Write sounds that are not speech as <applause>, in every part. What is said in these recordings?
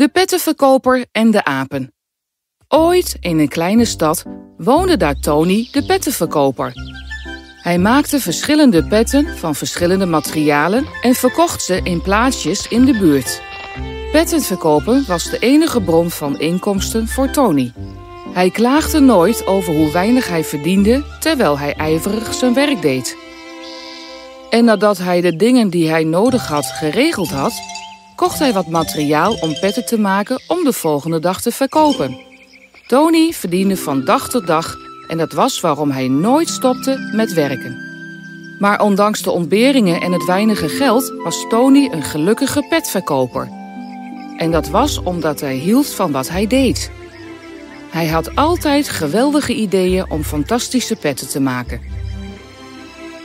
De pettenverkoper en de apen. Ooit in een kleine stad woonde daar Tony, de pettenverkoper. Hij maakte verschillende petten van verschillende materialen en verkocht ze in plaatsjes in de buurt. Petten verkopen was de enige bron van inkomsten voor Tony. Hij klaagde nooit over hoe weinig hij verdiende terwijl hij ijverig zijn werk deed. En nadat hij de dingen die hij nodig had geregeld had, kocht hij wat materiaal om petten te maken om de volgende dag te verkopen. Tony verdiende van dag tot dag en dat was waarom hij nooit stopte met werken. Maar ondanks de ontberingen en het weinige geld was Tony een gelukkige petverkoper. En dat was omdat hij hield van wat hij deed. Hij had altijd geweldige ideeën om fantastische petten te maken.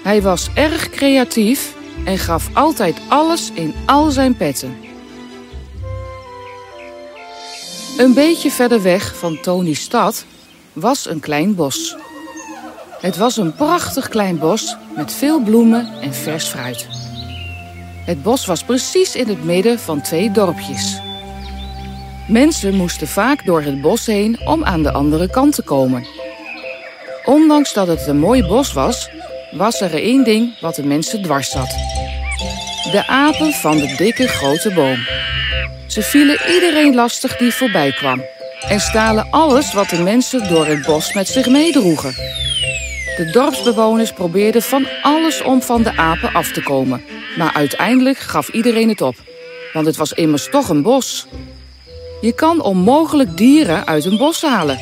Hij was erg creatief en gaf altijd alles in al zijn petten. Een beetje verder weg van Tony's stad was een klein bos. Het was een prachtig klein bos met veel bloemen en vers fruit. Het bos was precies in het midden van twee dorpjes. Mensen moesten vaak door het bos heen om aan de andere kant te komen. Ondanks dat het een mooi bos was, was er één ding wat de mensen dwars zat. De apen van de dikke grote boom. Ze vielen iedereen lastig die voorbij kwam en stalen alles wat de mensen door het bos met zich meedroegen. De dorpsbewoners probeerden van alles om van de apen af te komen, maar uiteindelijk gaf iedereen het op, want het was immers toch een bos. Je kan onmogelijk dieren uit een bos halen.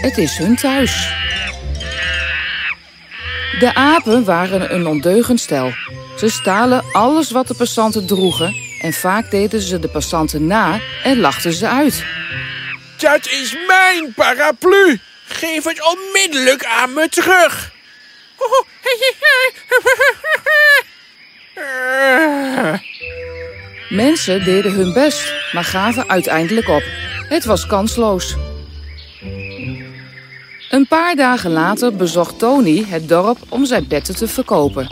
Het is hun thuis. De apen waren een ondeugend stel. Ze stalen alles wat de passanten droegen en vaak deden ze de passanten na en lachten ze uit. Dat is mijn paraplu. Geef het onmiddellijk aan me terug. Mensen deden hun best, maar gaven uiteindelijk op. Het was kansloos. Een paar dagen later bezocht Tony het dorp om zijn petten te verkopen.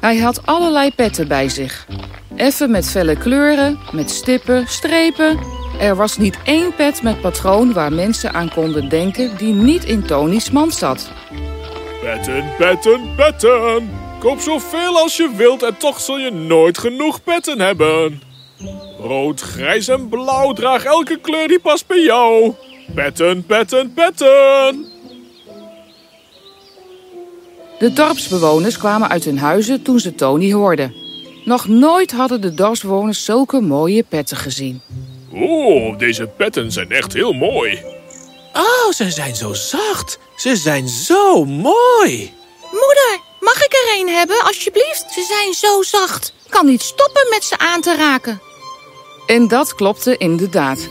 Hij had allerlei petten bij zich. Effen met felle kleuren, met stippen, strepen. Er was niet één pet met patroon waar mensen aan konden denken die niet in Tony's mand zat. Petten, petten, petten. Koop zoveel als je wilt en toch zul je nooit genoeg petten hebben. Rood, grijs en blauw, draag elke kleur die past bij jou. Petten, petten, petten. De dorpsbewoners kwamen uit hun huizen toen ze Tony hoorden. Nog nooit hadden de dorpsbewoners zulke mooie petten gezien. Oeh, deze petten zijn echt heel mooi. Oh, ze zijn zo zacht. Ze zijn zo mooi. Moeder, mag ik er een hebben, alsjeblieft? Ze zijn zo zacht. Ik kan niet stoppen met ze aan te raken. En dat klopte inderdaad.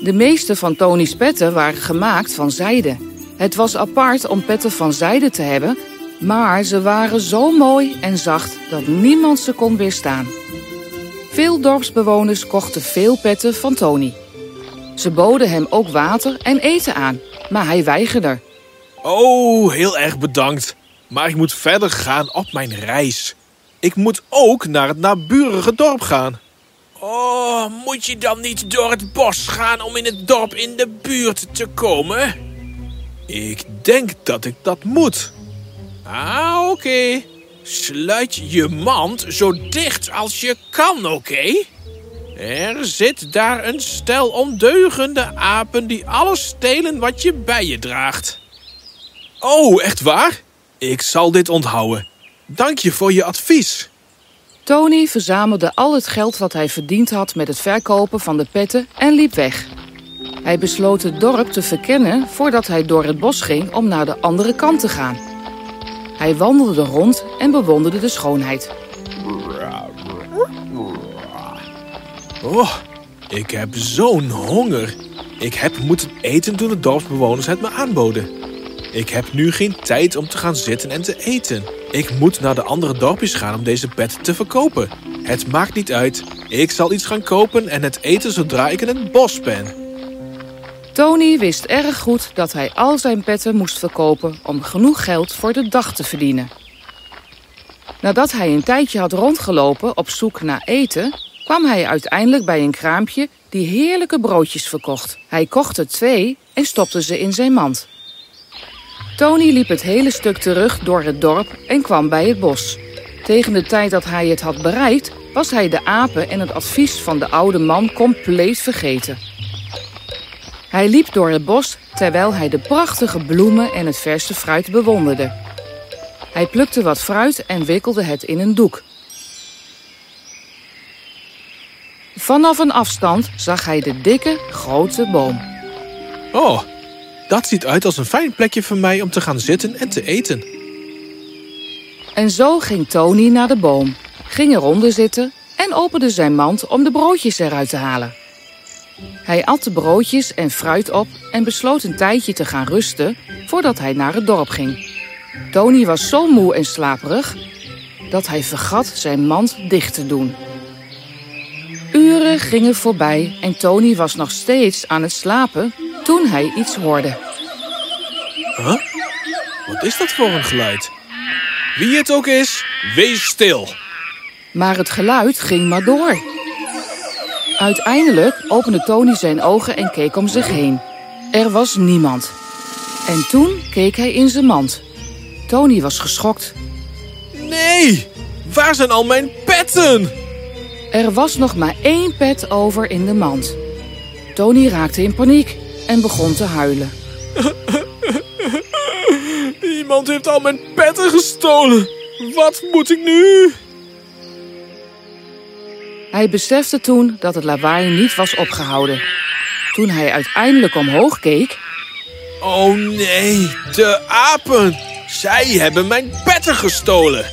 De meeste van Tony's petten waren gemaakt van zijde. Het was apart om petten van zijde te hebben, maar ze waren zo mooi en zacht dat niemand ze kon weerstaan. Veel dorpsbewoners kochten veel petten van Tony. Ze boden hem ook water en eten aan, maar hij weigerde. Oh, heel erg bedankt. Maar ik moet verder gaan op mijn reis. Ik moet ook naar het naburige dorp gaan. Oh, moet je dan niet door het bos gaan om in het dorp in de buurt te komen? Ik denk dat ik dat moet. Ah, oké. Sluit je mand zo dicht als je kan, oké? Er zit daar een stel ondeugende apen die alles stelen wat je bij je draagt. Oh, echt waar? Ik zal dit onthouden. Dank je voor je advies. Tony verzamelde al het geld wat hij verdiend had met het verkopen van de petten en liep weg. Hij besloot het dorp te verkennen voordat hij door het bos ging om naar de andere kant te gaan. Hij wandelde rond en bewonderde de schoonheid. Oh, ik heb zo'n honger. Ik heb moeten eten toen de dorpsbewoners het me aanboden. Ik heb nu geen tijd om te gaan zitten en te eten. Ik moet naar de andere dorpjes gaan om deze pet te verkopen. Het maakt niet uit. Ik zal iets gaan kopen en het eten zodra ik in het bos ben. Tony wist erg goed dat hij al zijn petten moest verkopen om genoeg geld voor de dag te verdienen. Nadat hij een tijdje had rondgelopen op zoek naar eten, kwam hij uiteindelijk bij een kraampje die heerlijke broodjes verkocht. Hij kocht er twee en stopte ze in zijn mand. Tony liep het hele stuk terug door het dorp en kwam bij het bos. Tegen de tijd dat hij het had bereikt, was hij de apen en het advies van de oude man compleet vergeten. Hij liep door het bos terwijl hij de prachtige bloemen en het verse fruit bewonderde. Hij plukte wat fruit en wikkelde het in een doek. Vanaf een afstand zag hij de dikke, grote boom. Oh, dat ziet uit als een fijn plekje voor mij om te gaan zitten en te eten. En zo ging Tony naar de boom, ging eronder zitten en opende zijn mand om de broodjes eruit te halen. Hij at de broodjes en fruit op en besloot een tijdje te gaan rusten voordat hij naar het dorp ging. Tony was zo moe en slaperig dat hij vergat zijn mand dicht te doen. Uren gingen voorbij en Tony was nog steeds aan het slapen toen hij iets hoorde. Huh? Wat is dat voor een geluid? Wie het ook is, wees stil. Maar het geluid ging maar door. Uiteindelijk opende Tony zijn ogen en keek om zich heen. Er was niemand. En toen keek hij in zijn mand. Tony was geschokt. Nee, waar zijn al mijn petten? Er was nog maar één pet over in de mand. Tony raakte in paniek en begon te huilen. <laughs> Iemand heeft al mijn petten gestolen. Wat moet ik nu? Hij besefte toen dat het lawaai niet was opgehouden. Toen hij uiteindelijk omhoog keek, Oh nee, de apen. Zij hebben mijn petten gestolen.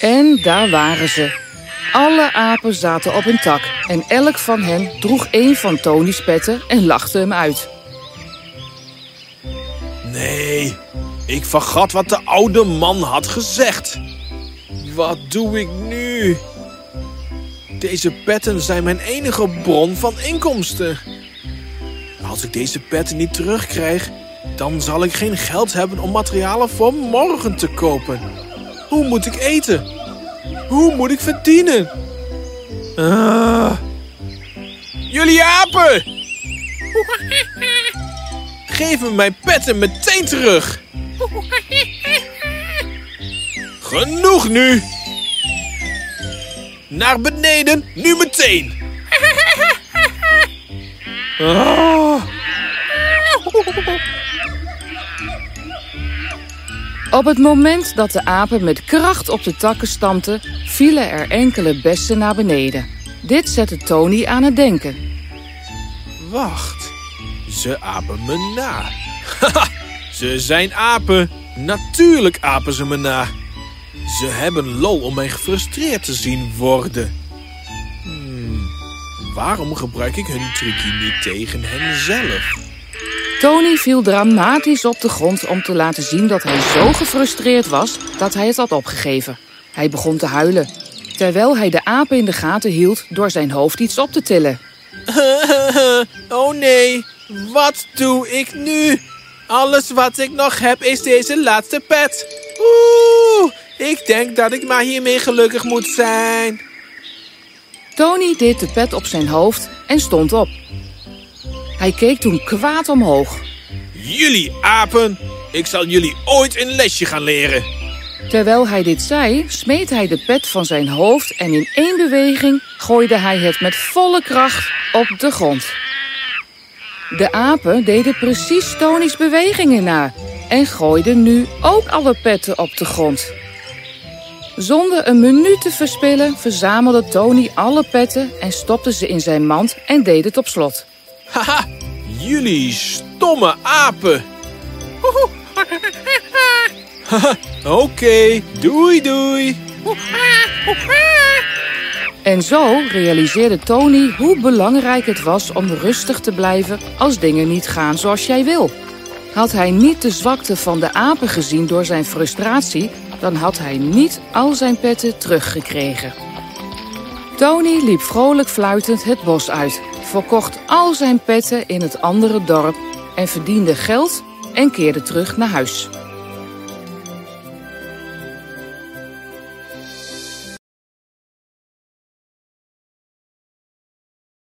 en daar waren ze. Alle apen zaten op een tak en elk van hen droeg één van Tony's petten en lachte hem uit. Nee, ik vergat wat de oude man had gezegd. Wat doe ik nu? Deze petten zijn mijn enige bron van inkomsten. Als ik deze petten niet terugkrijg, dan zal ik geen geld hebben om materialen voor morgen te kopen. Hoe moet ik eten? Hoe moet ik verdienen? Ah. Jullie apen! <laughs> Geef me mijn petten meteen terug. <laughs> Genoeg nu. Naar beneden, nu meteen. Ah. <laughs> Op het moment dat de apen met kracht op de takken stampten, vielen er enkele bessen naar beneden. Dit zette Tony aan het denken. Wacht, ze apen me na. <laughs> Haha, ze zijn apen. Natuurlijk apen ze me na. Ze hebben lol om mij gefrustreerd te zien worden. Hmm, waarom gebruik ik hun trucje niet tegen hen zelf? Tony viel dramatisch op de grond om te laten zien dat hij zo gefrustreerd was dat hij het had opgegeven. Hij begon te huilen, terwijl hij de apen in de gaten hield door zijn hoofd iets op te tillen. <laughs> oh nee, wat doe ik nu? Alles wat ik nog heb is deze laatste pet. Oeh, ik denk dat ik maar hiermee gelukkig moet zijn. Tony deed de pet op zijn hoofd en stond op. Hij keek toen kwaad omhoog. Jullie apen, ik zal jullie ooit een lesje gaan leren. Terwijl hij dit zei, smeet hij de pet van zijn hoofd en in één beweging gooide hij het met volle kracht op de grond. De apen deden precies Tony's bewegingen na en gooiden nu ook alle petten op de grond. Zonder een minuut te verspillen verzamelde Tony alle petten en stopte ze in zijn mand en deed het op slot. Haha, jullie stomme apen. Oké, doei doei. En zo realiseerde Tony hoe belangrijk het was om rustig te blijven als dingen niet gaan zoals jij wil. Had hij niet de zwakte van de apen gezien door zijn frustratie, dan had hij niet al zijn petten teruggekregen. Tony liep vrolijk fluitend het bos uit, verkocht al zijn petten in het andere dorp en verdiende geld en keerde terug naar huis.